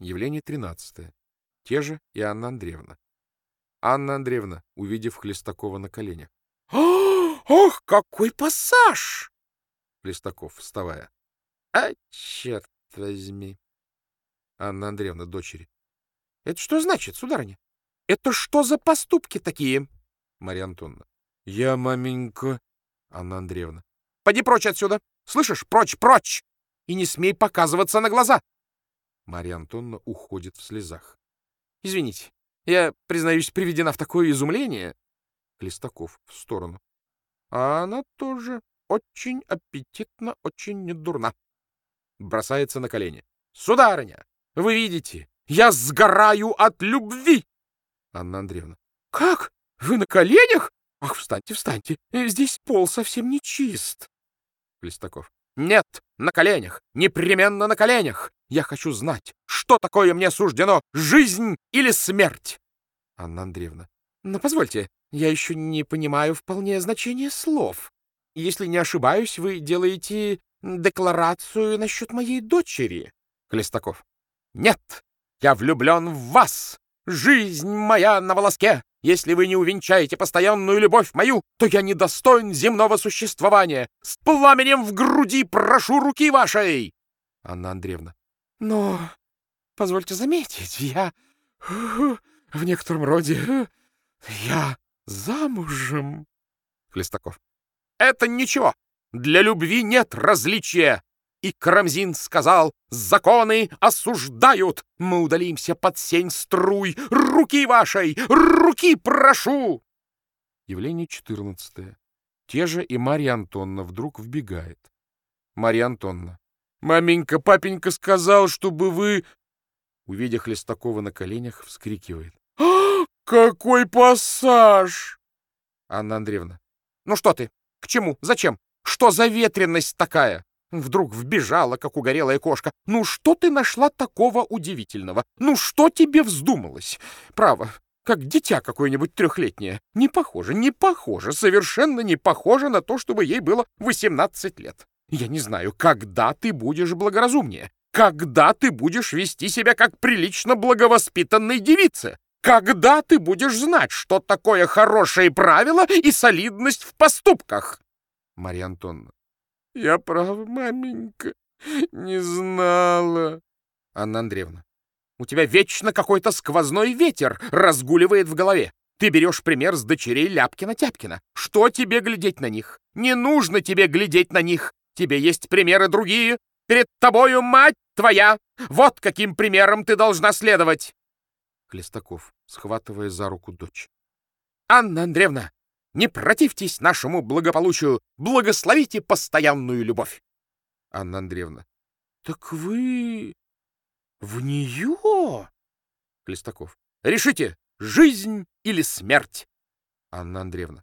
Явление тринадцатое. Те же и Анна Андреевна. Анна Андреевна, увидев Хлестакова на коленях. «Ох, какой пассаж!» Хлестаков, вставая. «А, черт возьми!» Анна Андреевна, дочери. «Это что значит, сударыня? Это что за поступки такие?» Марья Антоновна. «Я, маменька...» Анна Андреевна. «Поди прочь отсюда! Слышишь? Прочь, прочь! И не смей показываться на глаза!» Марья Антоновна уходит в слезах. «Извините, я, признаюсь, приведена в такое изумление...» Хлестаков в сторону. А она тоже очень аппетитно, очень недурна. Бросается на колени. «Сударыня, вы видите, я сгораю от любви!» Анна Андреевна. «Как? Вы на коленях? Ах, встаньте, встаньте, здесь пол совсем не чист!» Хлестаков. «Нет, на коленях, непременно на коленях! Я хочу знать, что такое мне суждено, жизнь или смерть?» Анна Андреевна. «Но позвольте, я еще не понимаю вполне значения слов. Если не ошибаюсь, вы делаете декларацию насчет моей дочери. Хлестаков. Нет, я влюблен в вас. Жизнь моя на волоске. Если вы не увенчаете постоянную любовь мою, то я недостоин земного существования. С пламенем в груди прошу руки вашей. Анна Андреевна. Но, позвольте заметить, я в некотором роде... Я замужем. Хлестаков. Это ничего. Для любви нет различия. И Карамзин сказал, законы осуждают. Мы удалимся под сень струй. Руки вашей, руки прошу. Явление четырнадцатое. Те же и Марья Антонна вдруг вбегает. Марья Антонна. Маменька, папенька сказал, чтобы вы... Увидя Хлестакова на коленях, вскрикивает. «А, какой пассаж! Анна Андреевна. Ну что ты? К чему? Зачем? Что за ветренность такая? Вдруг вбежала, как угорелая кошка. Ну что ты нашла такого удивительного? Ну что тебе вздумалось? Право, как дитя какое-нибудь трехлетнее. Не похоже, не похоже, совершенно не похоже на то, чтобы ей было 18 лет. Я не знаю, когда ты будешь благоразумнее. Когда ты будешь вести себя как прилично благовоспитанной девице? Когда ты будешь знать, что такое хорошее правило и солидность в поступках? Марья Антоновна. Я прав, маменька, не знала. Анна Андреевна. У тебя вечно какой-то сквозной ветер разгуливает в голове. Ты берешь пример с дочерей Ляпкина-Тяпкина. Что тебе глядеть на них? Не нужно тебе глядеть на них. Тебе есть примеры другие. Перед тобою мать твоя. Вот каким примером ты должна следовать. Клестаков, схватывая за руку дочь. Анна Андреевна, не противьтесь нашему благополучию, благословите постоянную любовь. Анна Андреевна. Так вы в нее? Клестаков. Решите, жизнь или смерть. Анна Андреевна.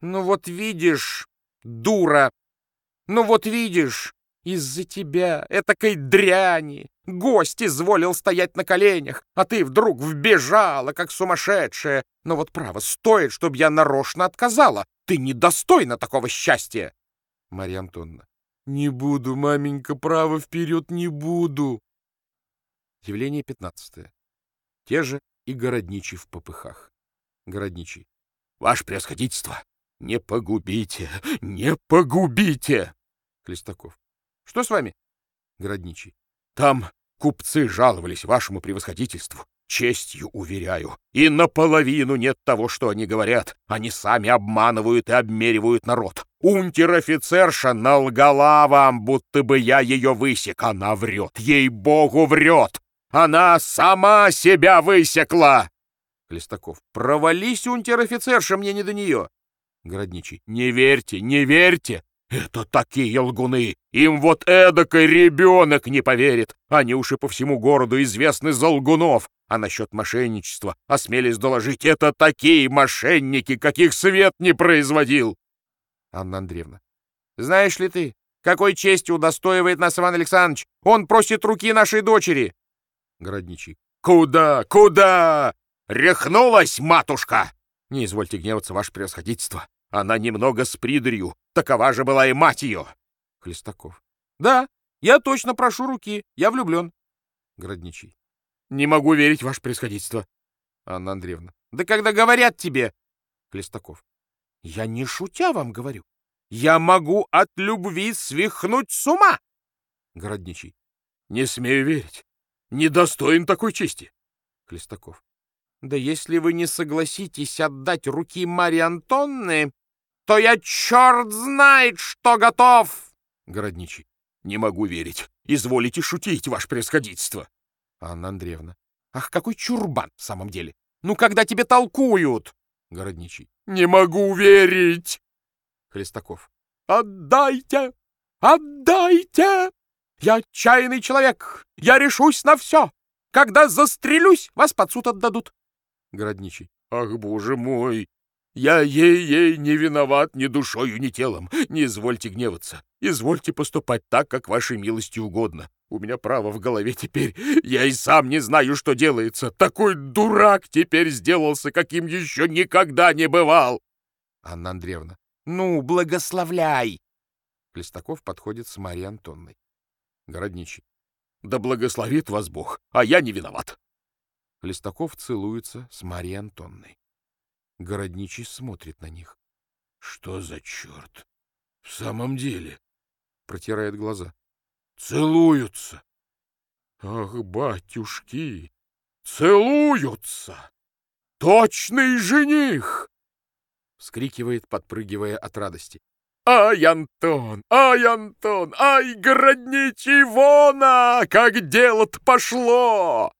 Ну вот видишь, дура, ну вот видишь, из-за тебя, этакой дряни, гость изволил стоять на коленях, а ты вдруг вбежала, как сумасшедшая. Но вот право, стоит, чтобы я нарочно отказала. Ты недостойна такого счастья. Марья Антоновна. Не буду, маменька, право вперед не буду. Явление пятнадцатое. Те же и городничий в попыхах. Городничий. Ваше превосходительство, не погубите, не погубите! Хлестаков. Что с вами? Городничий. Там купцы жаловались вашему превосходительству. Честью уверяю. И наполовину нет того, что они говорят. Они сами обманывают и обмеривают народ. Унтер-офицерша налгала вам, будто бы я ее высек. Она врет. Ей-богу, врет. Она сама себя высекла. Хлестаков. Провались, унтер-офицерша, мне не до нее. Городничий. Не верьте, не верьте. Это такие лгуны! Им вот эдакой ребенок не поверит! Они уж и по всему городу известны за лгунов! А насчет мошенничества, осмелись доложить, это такие мошенники, каких свет не производил!» Анна Андреевна. «Знаешь ли ты, какой честью удостоивает нас Иван Александрович? Он просит руки нашей дочери!» Городничий. «Куда? Куда? Рехнулась матушка!» «Не извольте гневаться, ваше превосходительство. Она немного с придурью. Такова же была и мать ее. Хлестаков. Да, я точно прошу руки. Я влюблен. Городничий. Не могу верить, ваше происходительство. Анна Андреевна. Да когда говорят тебе... Хлестаков. Я не шутя вам говорю. Я могу от любви свихнуть с ума. Городничий. Не смею верить. Недостоин такой чести. Хлестаков. Да если вы не согласитесь отдать руки Марьи Антонны, то я черт знает, что готов. Городничий. Не могу верить. Изволите шутить, ваше происходительство. Анна Андреевна. Ах, какой чурбан в самом деле. Ну, когда тебе толкуют. Городничий. Не могу верить. Хлестаков. Отдайте! Отдайте! Я отчаянный человек. Я решусь на все. Когда застрелюсь, вас под суд отдадут. Городничий. Ах, боже мой! Я ей-ей не виноват ни душою, ни телом. Не извольте гневаться. Извольте поступать так, как вашей милости угодно. У меня право в голове теперь. Я и сам не знаю, что делается. Такой дурак теперь сделался, каким еще никогда не бывал. Анна Андреевна. Ну, благословляй. Плестаков подходит с Марьей Антонной. Городничий. Да благословит вас Бог, а я не виноват. Листаков целуется с Марьей Антонной. Городничий смотрит на них. — Что за черт? В самом деле? — протирает глаза. — Целуются. — Ах, батюшки! Целуются! Точный жених! — вскрикивает, подпрыгивая от радости. «Ай, Антон! Ай, Антон! Ай, городничий вона! Как дело-то пошло!»